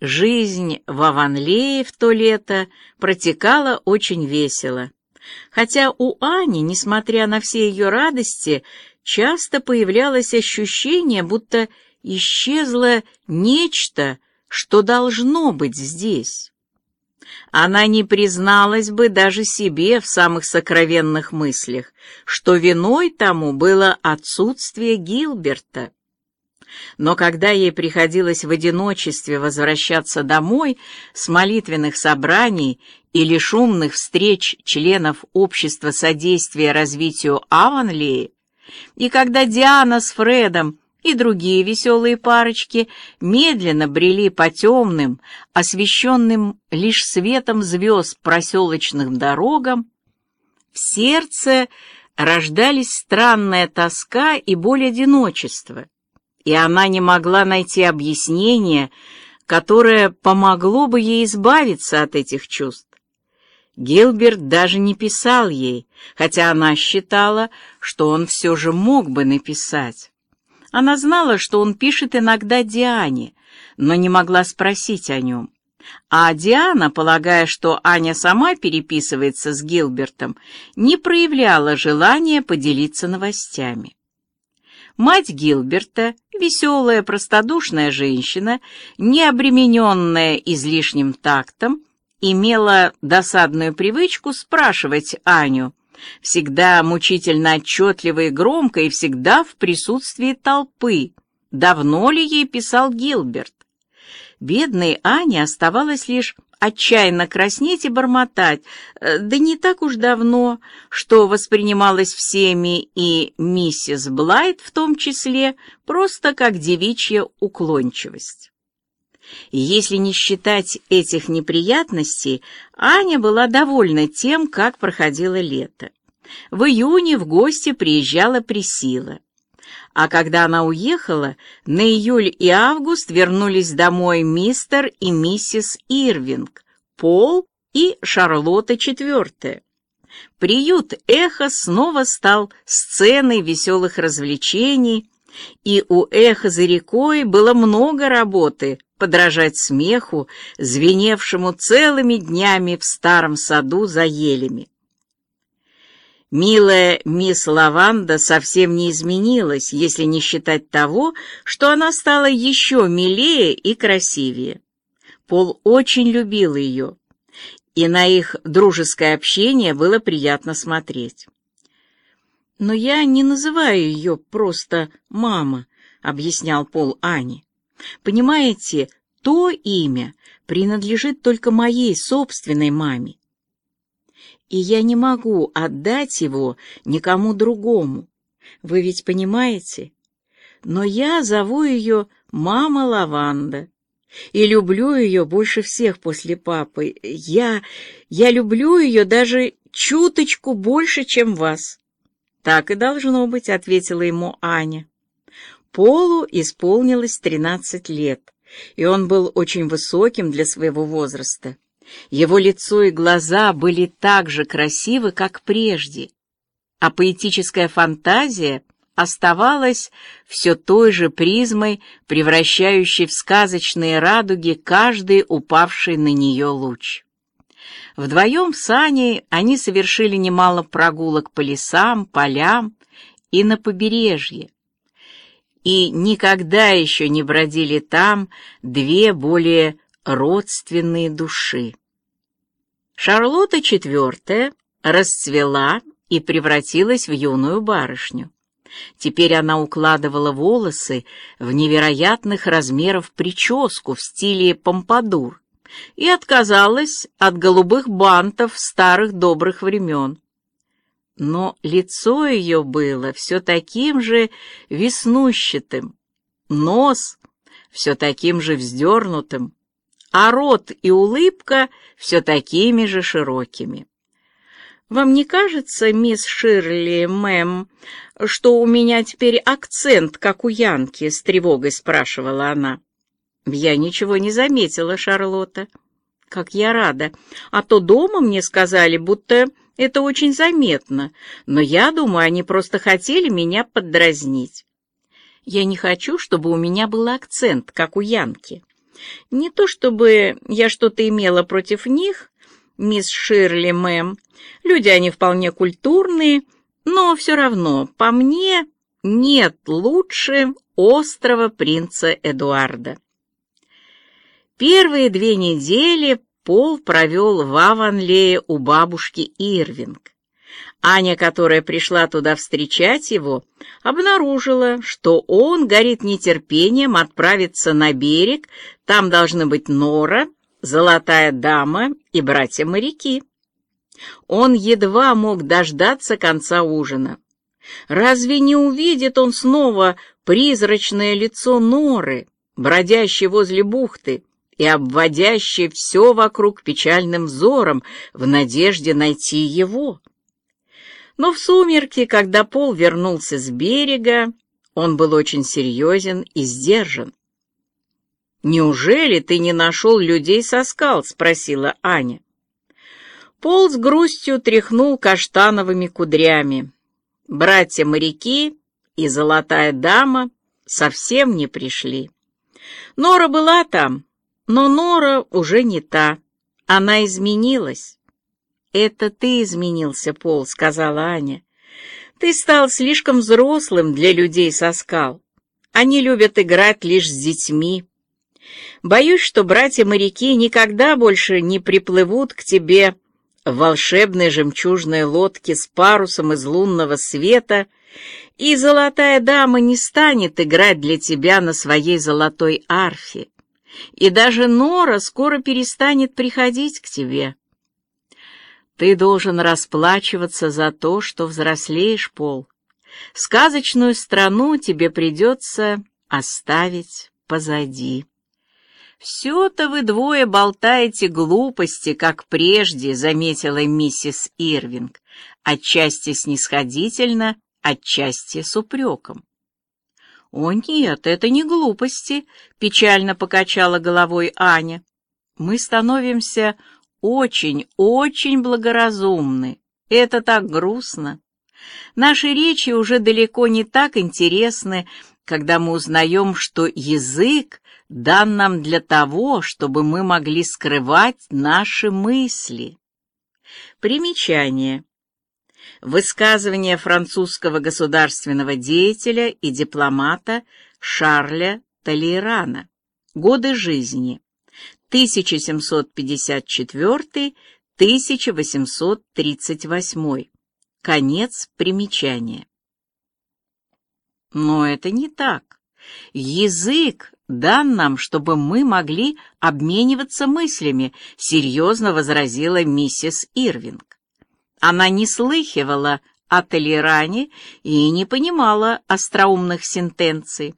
Жизнь в Аванлее в то лето протекала очень весело. Хотя у Ани, несмотря на все ее радости, часто появлялось ощущение, будто исчезло нечто, что должно быть здесь. Она не призналась бы даже себе в самых сокровенных мыслях, что виной тому было отсутствие Гилберта. Но когда ей приходилось в одиночестве возвращаться домой с молитвенных собраний или шумных встреч членов Общества содействия развитию Аванлии, и когда Диана с Фредом и другие веселые парочки медленно брели по темным, освещенным лишь светом звезд проселочным дорогам, в сердце рождались странная тоска и боль одиночества, и она не могла найти объяснение, которое помогло бы ей избавиться от этих чувств. Гилберт даже не писал ей, хотя она считала, что он все же мог бы написать. Она знала, что он пишет иногда Диане, но не могла спросить о нем. А Диана, полагая, что Аня сама переписывается с Гилбертом, не проявляла желания поделиться новостями. Мать Гилберта, веселая, простодушная женщина, не обремененная излишним тактом, имела досадную привычку спрашивать Аню, всегда мучительно отчетливо и громко, и всегда в присутствии толпы. Давно ли ей писал Гилберт? Бедной Ане оставалось лишь отчаянно краснеть и бормотать, э, да не так уж давно, что воспринималось всеми и миссис Блайт в том числе просто как девичья уклончивость. Если не считать этих неприятностей, Аня была довольна тем, как проходило лето. В июне в гости приезжала Присила. А когда она уехала, на июль и август вернулись домой мистер и миссис Ирвинг, Пол и Шарлотта IV. Приют «Эхо» снова стал сценой веселых развлечений, и у «Эхо» за рекой было много работы, подражать смеху, звеневшему целыми днями в старом саду за елями. Милая мисс Лаванда совсем не изменилась, если не считать того, что она стала еще милее и красивее. Пол очень любил ее, и на их дружеское общение было приятно смотреть. «Но я не называю ее просто «мама», — объяснял Пол Ани. Понимаете, то имя принадлежит только моей собственной маме. И я не могу отдать его никому другому. Вы ведь понимаете? Но я зову ее «Мама Лаванда» и люблю ее больше всех после папы. Я... я люблю ее даже чуточку больше, чем вас. Так и должно быть, — ответила ему Аня. Полу исполнилось тринадцать лет, и он был очень высоким для своего возраста. Его лицо и глаза были так же красивы, как прежде, а поэтическая фантазия оставалась все той же призмой, превращающей в сказочные радуги каждый упавший на нее луч. Вдвоем с Аней они совершили немало прогулок по лесам, полям и на побережье, и никогда еще не бродили там две более родственные души. Шарлотта IV расцвела и превратилась в юную барышню. Теперь она укладывала волосы в невероятных размеров прическу в стиле помпадур и отказалась от голубых бантов старых добрых времен но лицо ее было все таким же веснущатым, нос все таким же вздернутым, а рот и улыбка все такими же широкими. «Вам не кажется, мисс Ширли, мэм, что у меня теперь акцент, как у Янки?» — с тревогой спрашивала она. «Я ничего не заметила, Шарлотта. Как я рада. А то дома мне сказали, будто это очень заметно, но я думаю, они просто хотели меня поддразнить. Я не хочу, чтобы у меня был акцент, как у Янки. Не то чтобы я что-то имела против них, мисс Ширли, мэм. Люди они вполне культурные, но все равно, по мне, нет лучше острова принца Эдуарда. Первые две недели Пол провел в Аванлее у бабушки Ирвинг. Аня, которая пришла туда встречать его, обнаружила, что он горит нетерпением отправиться на берег, там должны быть Нора, Золотая Дама и братья-моряки. Он едва мог дождаться конца ужина. Разве не увидит он снова призрачное лицо Норы, бродящей возле бухты, и обводящий все вокруг печальным взором в надежде найти его. Но в сумерки, когда Пол вернулся с берега, он был очень серьезен и сдержан. «Неужели ты не нашел людей со скал?» — спросила Аня. Пол с грустью тряхнул каштановыми кудрями. Братья-моряки и золотая дама совсем не пришли. Нора была там, но Нора уже не та. Она изменилась. «Это ты изменился, Пол», — сказала Аня. «Ты стал слишком взрослым для людей со скал. Они любят играть лишь с детьми. Боюсь, что братья-моряки никогда больше не приплывут к тебе в волшебной жемчужной лодке с парусом из лунного света, и золотая дама не станет играть для тебя на своей золотой арфе и даже Нора скоро перестанет приходить к тебе. Ты должен расплачиваться за то, что взрослеешь, Пол. Сказочную страну тебе придется оставить позади. «Все-то вы двое болтаете глупости, как прежде», — заметила миссис Ирвинг, отчасти снисходительно, отчасти с упреком. «О нет, это не глупости», — печально покачала головой Аня. «Мы становимся очень-очень благоразумны. Это так грустно. Наши речи уже далеко не так интересны, когда мы узнаем, что язык дан нам для того, чтобы мы могли скрывать наши мысли». Примечание. Высказывание французского государственного деятеля и дипломата Шарля Толейрана. Годы жизни. 1754-1838. Конец примечания. Но это не так. Язык дан нам, чтобы мы могли обмениваться мыслями, серьезно возразила миссис Ирвинг. Она не слыхивала о Толеране и не понимала остроумных сентенций.